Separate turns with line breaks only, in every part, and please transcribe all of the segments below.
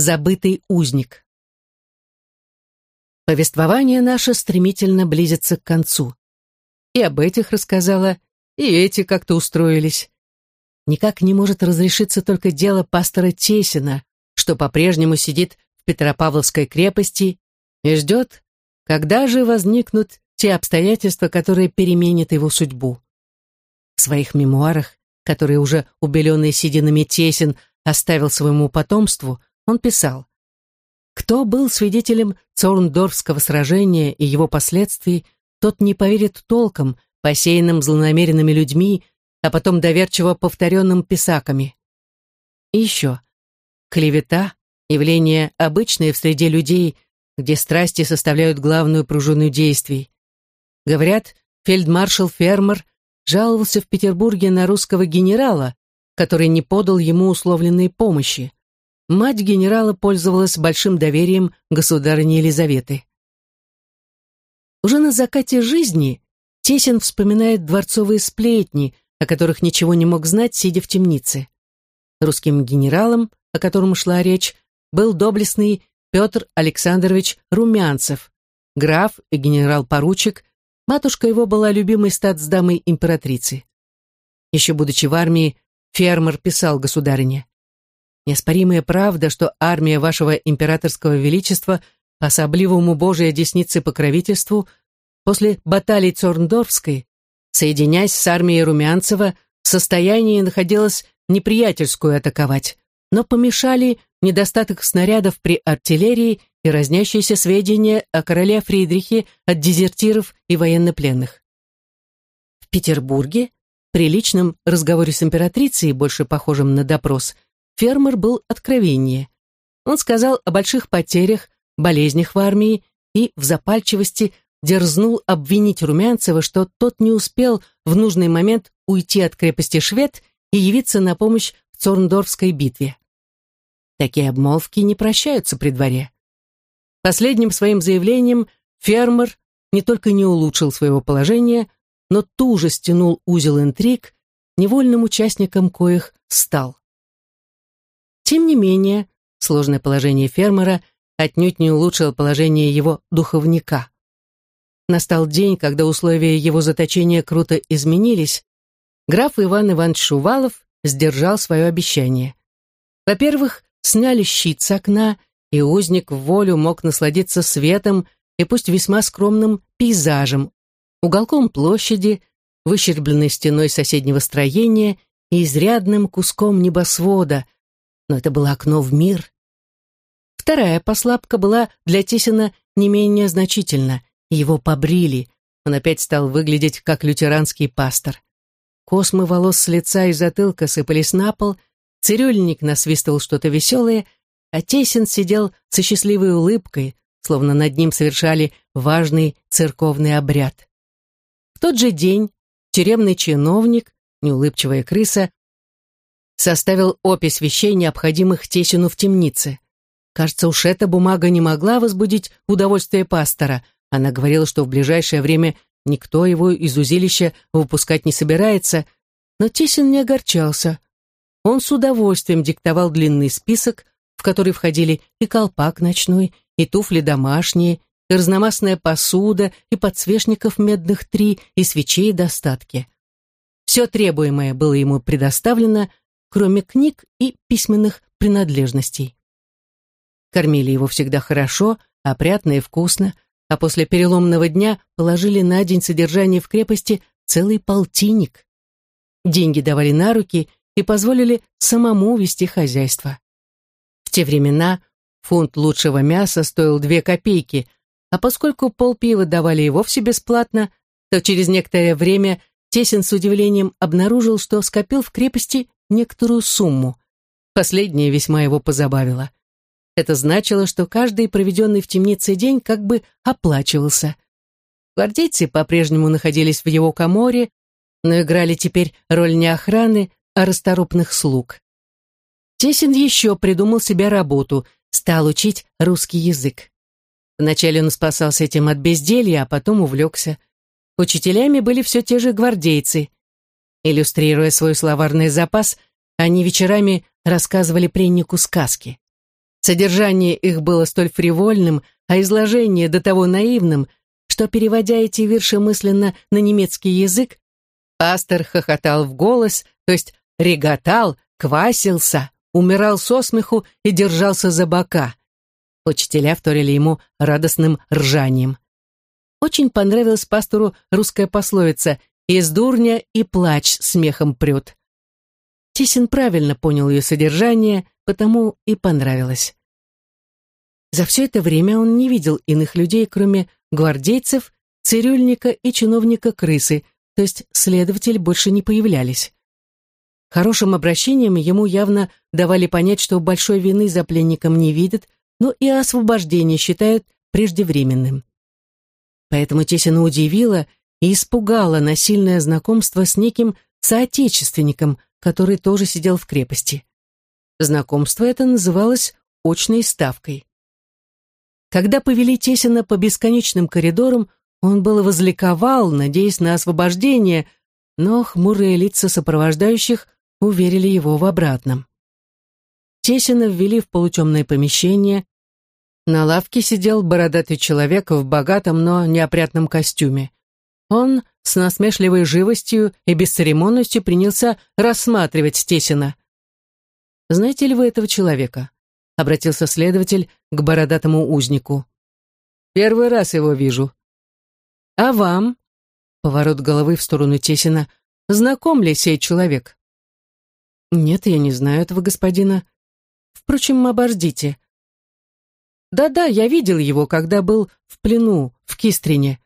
«Забытый узник». Повествование наше стремительно близится к концу. И об этих рассказала, и эти как-то устроились. Никак не может разрешиться только дело пастора Тесина, что по-прежнему сидит в Петропавловской крепости и ждет, когда же возникнут те обстоятельства, которые переменят его судьбу. В своих мемуарах, которые уже убеленный сединами Тесин оставил своему потомству, он писал «Кто был свидетелем Цорндорфского сражения и его последствий, тот не поверит толком, посеянным злонамеренными людьми, а потом доверчиво повторенным писаками. И еще. Клевета — явление обычное в среде людей, где страсти составляют главную пружину действий. Говорят, фельдмаршал Фермер жаловался в Петербурге на русского генерала, который не подал ему условленной помощи. Мать генерала пользовалась большим доверием государыни Елизаветы. Уже на закате жизни Тесин вспоминает дворцовые сплетни, о которых ничего не мог знать, сидя в темнице. Русским генералом, о котором шла речь, был доблестный Петр Александрович Румянцев, граф и генерал-поручик, матушка его была любимой статсдамой императрицы. Еще будучи в армии, фермер писал государине, «Неоспоримая правда, что армия вашего императорского величества по особливому Божией деснице покровительству после баталии Цорндорфской соединяясь с армией Румянцева, в состоянии находилась неприятельскую атаковать, но помешали недостаток снарядов при артиллерии и разнящиеся сведения о короле Фридрихе от дезертиров и военнопленных. В Петербурге, при личном разговоре с императрицей, больше похожем на допрос, фермер был откровеннее. Он сказал о больших потерях, болезнях в армии и в запальчивости дерзнул обвинить Румянцева, что тот не успел в нужный момент уйти от крепости Швед и явиться на помощь в Цорндорфской битве. Такие обмолвки не прощаются при дворе. Последним своим заявлением фермер не только не улучшил своего положения, но туже стянул узел интриг, невольным участником коих стал. Тем не менее, сложное положение фермера отнюдь не улучшило положение его духовника. Настал день, когда условия его заточения круто изменились. Граф Иван Иванович Шувалов сдержал свое обещание. Во-первых, сняли щит с окна, и узник в волю мог насладиться светом и пусть весьма скромным пейзажем, уголком площади, выщербленной стеной соседнего строения и изрядным куском небосвода, но это было окно в мир. Вторая послабка была для Тесина не менее значительна. Его побрили. Он опять стал выглядеть как лютеранский пастор. Космы волос с лица и затылка сыпались на пол, цирюльник насвистывал что-то веселое, а Тесин сидел со счастливой улыбкой, словно над ним совершали важный церковный обряд. В тот же день тюремный чиновник, неулыбчивая крыса, составил опись вещей, необходимых Тесину в темнице. Кажется, уж эта бумага не могла возбудить удовольствие пастора, она говорила, что в ближайшее время никто его из узилища выпускать не собирается, но Тисин не огорчался. Он с удовольствием диктовал длинный список, в который входили и колпак ночной, и туфли домашние, и разномастная посуда, и подсвечников медных три, и свечей достатки. Все требуемое было ему предоставлено, кроме книг и письменных принадлежностей. Кормили его всегда хорошо, опрятно и вкусно, а после переломного дня положили на день содержания в крепости целый полтинник. Деньги давали на руки и позволили самому вести хозяйство. В те времена фунт лучшего мяса стоил две копейки, а поскольку полпива давали и вовсе бесплатно, то через некоторое время Тесин с удивлением обнаружил, что скопил в крепости некоторую сумму. Последнее весьма его позабавило. Это значило, что каждый проведенный в темнице день как бы оплачивался. Гвардейцы по-прежнему находились в его коморе, но играли теперь роль не охраны, а расторопных слуг. Тесин еще придумал себе работу, стал учить русский язык. Вначале он спасался этим от безделья, а потом увлекся. Учителями были все те же гвардейцы. Иллюстрируя свой словарный запас, они вечерами рассказывали пленнику сказки. Содержание их было столь фривольным, а изложение до того наивным, что, переводя эти вирши мысленно на немецкий язык, пастор хохотал в голос, то есть реготал, квасился, умирал со смеху и держался за бока. Учителя вторили ему радостным ржанием. Очень понравилась пастору русская пословица «Из дурня и плач смехом прет». Тесин правильно понял ее содержание, потому и понравилось. За все это время он не видел иных людей, кроме гвардейцев, цирюльника и чиновника крысы, то есть следователи больше не появлялись. Хорошим обращением ему явно давали понять, что большой вины за пленником не видят, но и освобождение считают преждевременным. Поэтому Тесина удивила и испугала насильное знакомство с неким соотечественником, который тоже сидел в крепости. Знакомство это называлось очной ставкой. Когда повели Тесина по бесконечным коридорам, он было возликовал, надеясь на освобождение, но хмурые лица сопровождающих уверили его в обратном. Тесина ввели в полутемное помещение. На лавке сидел бородатый человек в богатом, но неопрятном костюме. Он с насмешливой живостью и бесцеремонностью принялся рассматривать Тесина. «Знаете ли вы этого человека?» — обратился следователь к бородатому узнику. «Первый раз его вижу». «А вам?» — поворот головы в сторону Тесина. «Знаком ли сей человек?» «Нет, я не знаю этого господина. Впрочем, обождите». «Да-да, я видел его, когда был в плену в Кистрине.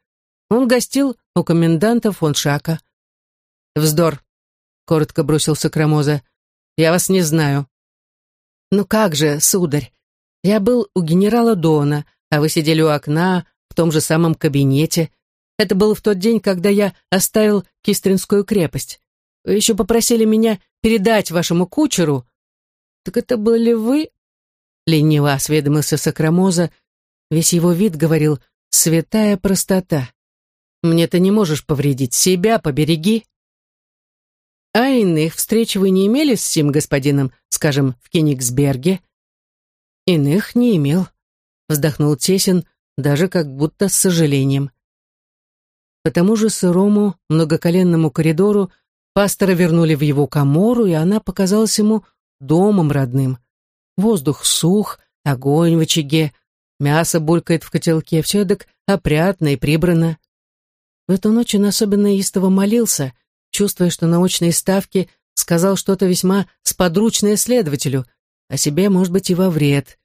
Он гостил у коменданта фон Шака. «Вздор», — коротко бросил Сокрамоза. «Я вас не знаю». «Ну как же, сударь, я был у генерала Дона, а вы сидели у окна в том же самом кабинете. Это было в тот день, когда я оставил Кистринскую крепость. Вы еще попросили меня передать вашему кучеру». «Так это были вы?» Лениво осведомился Сокрамоза. Весь его вид говорил «святая простота». Мне ты не можешь повредить. Себя побереги. А иных встреч вы не имели с сим господином, скажем, в Кенигсберге? Иных не имел, вздохнул Тесин, даже как будто с сожалением. По тому же сырому, многоколенному коридору пастора вернули в его комору, и она показалась ему домом родным. Воздух сух, огонь в очаге, мясо булькает в котелке, все эдак опрятно и прибрано. В эту ночь он особенно истово молился, чувствуя, что на очной ставке сказал что-то весьма сподручное следователю, а себе, может быть, и во вред.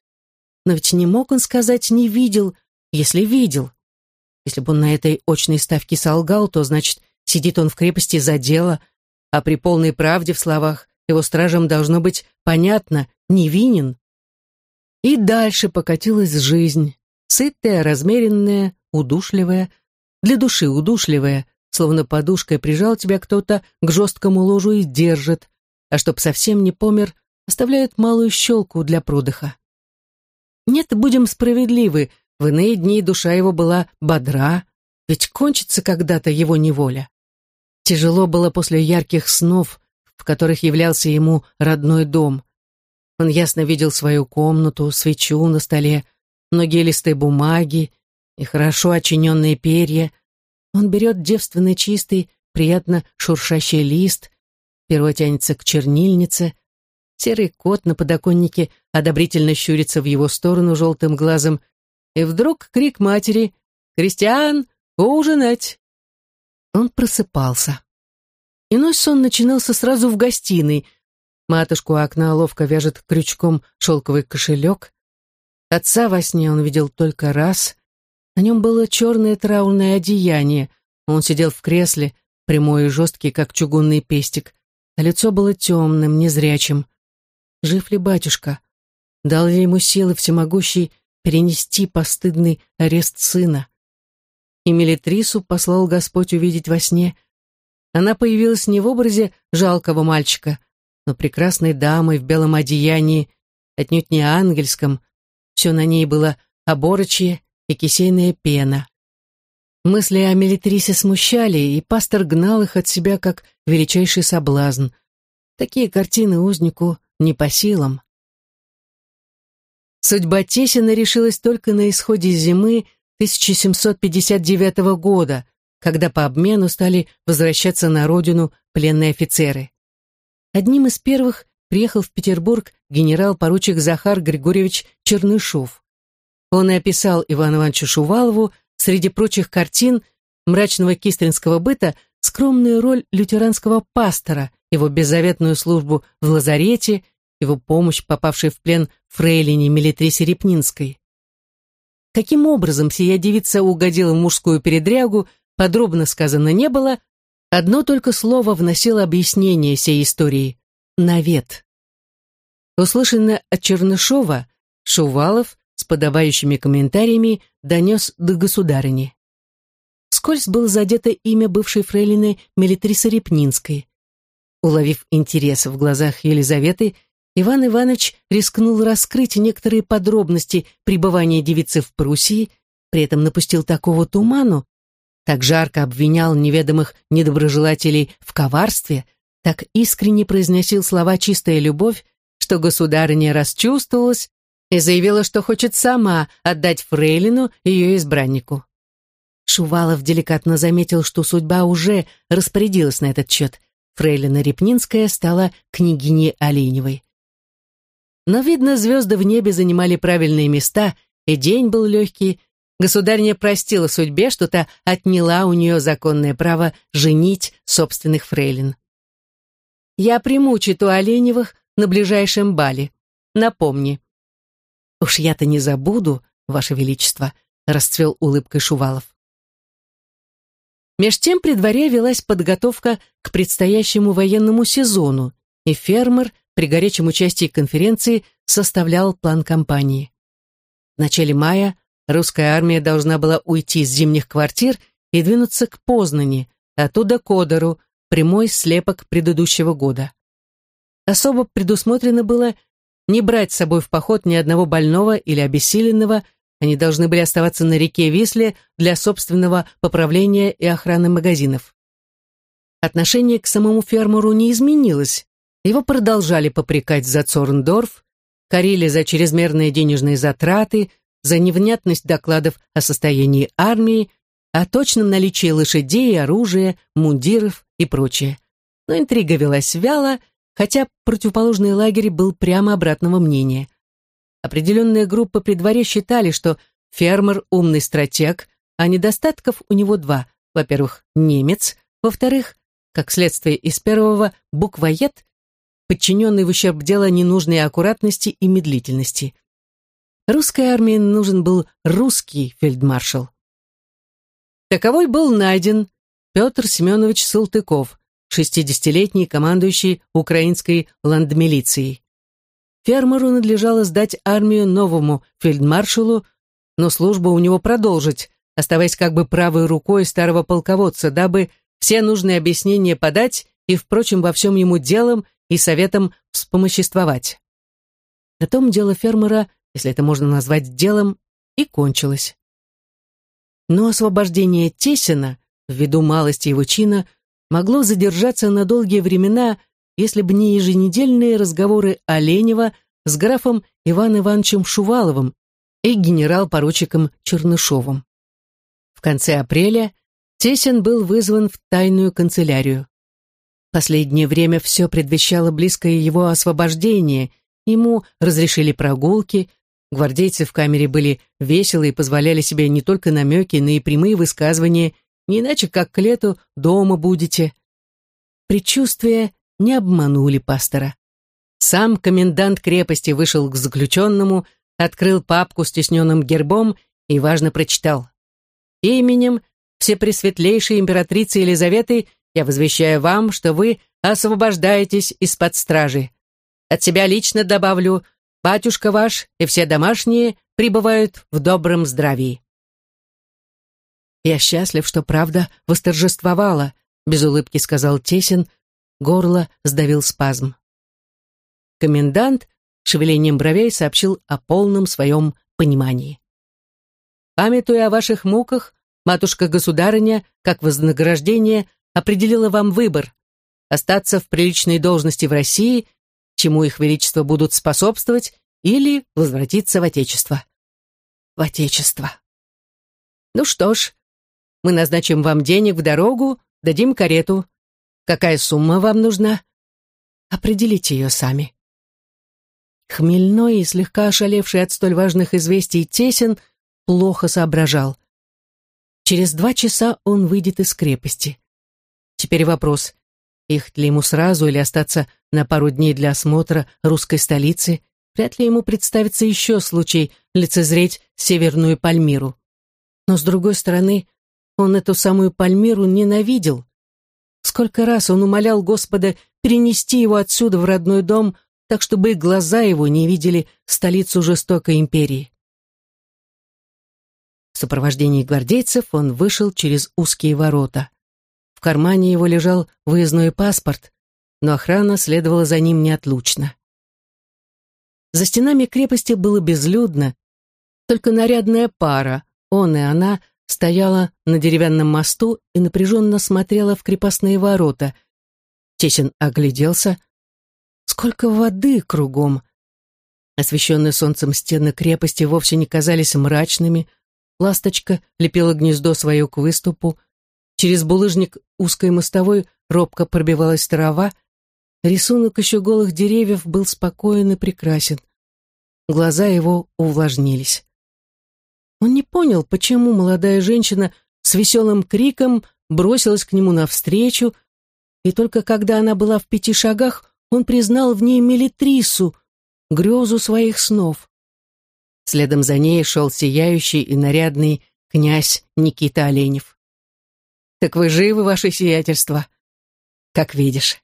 Но ведь не мог он сказать «не видел», если видел. Если бы он на этой очной ставке солгал, то, значит, сидит он в крепости за дело, а при полной правде в словах его стражам должно быть понятно, невинен. И дальше покатилась жизнь, сытая, размеренная, удушливая, для души удушливая, словно подушкой прижал тебя кто-то к жесткому ложу и держит, а чтоб совсем не помер, оставляют малую щелку для продыха. Нет, будем справедливы, в иные дни душа его была бодра, ведь кончится когда-то его неволя. Тяжело было после ярких снов, в которых являлся ему родной дом. Он ясно видел свою комнату, свечу на столе, многие листы бумаги, и хорошо очиненные перья. Он берет девственный чистый, приятно шуршащий лист, перо тянется к чернильнице, серый кот на подоконнике одобрительно щурится в его сторону желтым глазом, и вдруг крик матери «Кристиан, ужинать!» Он просыпался. Иной сон начинался сразу в гостиной. Матушку у окна ловко вяжет крючком шелковый кошелек. Отца во сне он видел только раз. На нем было черное траурное одеяние. Он сидел в кресле, прямой и жесткий, как чугунный пестик, а лицо было темным, незрячим. Жив ли батюшка? Дал ли ему силы всемогущий перенести постыдный арест сына? И Мелитрису послал Господь увидеть во сне. Она появилась не в образе жалкого мальчика, но прекрасной дамой в белом одеянии, отнюдь не ангельском. Все на ней было оборочье, и кисейная пена. Мысли о Мелитрисе смущали, и пастор гнал их от себя как величайший соблазн. Такие картины узнику не по силам. Судьба Тесина решилась только на исходе зимы 1759 года, когда по обмену стали возвращаться на родину пленные офицеры. Одним из первых приехал в Петербург генерал-поручик Захар Григорьевич Чернышов. Он и описал Ивану Ивановичу Шувалову среди прочих картин мрачного кистринского быта скромную роль лютеранского пастора, его беззаветную службу в лазарете, его помощь, попавшей в плен фрейлине Мелитрисе Репнинской. Каким образом сия девица угодила в мужскую передрягу, подробно сказано не было, одно только слово вносило объяснение сей истории — навет. Услышанное от Чернышова, Шувалов с подобающими комментариями донес до государыни. Скользь было задето имя бывшей фрейлины Мелитрисы Репнинской. Уловив интерес в глазах Елизаветы, Иван Иванович рискнул раскрыть некоторые подробности пребывания девицы в Пруссии, при этом напустил такого туману, так жарко обвинял неведомых недоброжелателей в коварстве, так искренне произносил слова «чистая любовь», что государыня расчувствовалась и заявила, что хочет сама отдать фрейлину ее избраннику. Шувалов деликатно заметил, что судьба уже распорядилась на этот счет. Фрейлина Репнинская стала княгиней Оленевой. Но, видно, звезды в небе занимали правильные места, и день был легкий. Государня простила судьбе, что то отняла у нее законное право женить собственных фрейлин. «Я приму читу Оленевых на ближайшем бале. Напомни». «Уж я-то не забуду, Ваше Величество», — расцвел улыбкой Шувалов. Меж тем при дворе велась подготовка к предстоящему военному сезону, и фермер при горячем участии конференции составлял план кампании. В начале мая русская армия должна была уйти с зимних квартир и двинуться к Познани, оттуда к Одеру, прямой слепок предыдущего года. Особо предусмотрено было не брать с собой в поход ни одного больного или обессиленного, они должны были оставаться на реке Висле для собственного поправления и охраны магазинов. Отношение к самому фермеру не изменилось, его продолжали попрекать за Цорндорф, корили за чрезмерные денежные затраты, за невнятность докладов о состоянии армии, о точном наличии лошадей, оружия, мундиров и прочее. Но интрига велась вяло, хотя противоположный лагерь был прямо обратного мнения. Определенная группа при дворе считали, что фермер – умный стратег, а недостатков у него два. Во-первых, немец, во-вторых, как следствие из первого, буквоед подчиненный в ущерб дела ненужной аккуратности и медлительности. Русской армии нужен был русский фельдмаршал. Таковой был найден Петр Семенович Салтыков, 60-летний командующий украинской ландмилицией. Фермеру надлежало сдать армию новому фельдмаршалу, но службу у него продолжить, оставаясь как бы правой рукой старого полководца, дабы все нужные объяснения подать и, впрочем, во всем ему делом и советом вспомоществовать. На том дело фермера, если это можно назвать делом, и кончилось. Но освобождение Тесина, ввиду малости его чина, могло задержаться на долгие времена, если бы не еженедельные разговоры Оленева с графом Иваном Ивановичем Шуваловым и генерал-поручиком Чернышовым. В конце апреля Тесин был вызван в тайную канцелярию. Последнее время все предвещало близкое его освобождение. Ему разрешили прогулки, гвардейцы в камере были веселы и позволяли себе не только намеки, но и прямые высказывания, не иначе как к лету дома будете. Предчувствия не обманули пастора. Сам комендант крепости вышел к заключенному, открыл папку с тесненным гербом и важно прочитал. «Именем Всепресветлейшей императрицы Елизаветы я возвещаю вам, что вы освобождаетесь из-под стражи. От себя лично добавлю, батюшка ваш и все домашние пребывают в добром здравии. «Я счастлив, что правда восторжествовала», — без улыбки сказал Тесин, горло сдавил спазм. Комендант шевелением бровей сообщил о полном своем понимании. «Памятуя о ваших муках, матушка-государыня, как вознаграждение, определила вам выбор – остаться в приличной должности в России, чему их величество будут способствовать, или возвратиться в Отечество. В Отечество. Ну что ж, мы назначим вам денег в дорогу, дадим карету. Какая сумма вам нужна? Определите ее сами. Хмельной и слегка ошалевший от столь важных известий Тесен плохо соображал. Через два часа он выйдет из крепости. Теперь вопрос, ехать ли ему сразу или остаться на пару дней для осмотра русской столицы, вряд ли ему представится еще случай лицезреть Северную Пальмиру. Но, с другой стороны, он эту самую Пальмиру ненавидел. Сколько раз он умолял Господа перенести его отсюда в родной дом, так чтобы глаза его не видели столицу жестокой империи. В сопровождении гвардейцев он вышел через узкие ворота. В кармане его лежал выездной паспорт, но охрана следовала за ним неотлучно. За стенами крепости было безлюдно, только нарядная пара, он и она, стояла на деревянном мосту и напряженно смотрела в крепостные ворота. Тесин огляделся. Сколько воды кругом! Освещенные солнцем стены крепости вовсе не казались мрачными. Ласточка лепила гнездо свое к выступу, Через булыжник узкой мостовой робко пробивалась трава. Рисунок еще голых деревьев был спокоен и прекрасен. Глаза его увлажнились. Он не понял, почему молодая женщина с веселым криком бросилась к нему навстречу, и только когда она была в пяти шагах, он признал в ней Мелитрису, грезу своих снов. Следом за ней шел сияющий и нарядный князь Никита Оленев. Так вы живы, ваше сиятельство? Как видишь.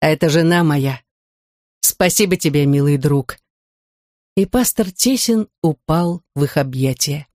А это жена моя. Спасибо тебе, милый друг. И пастор Тесин упал в их объятия.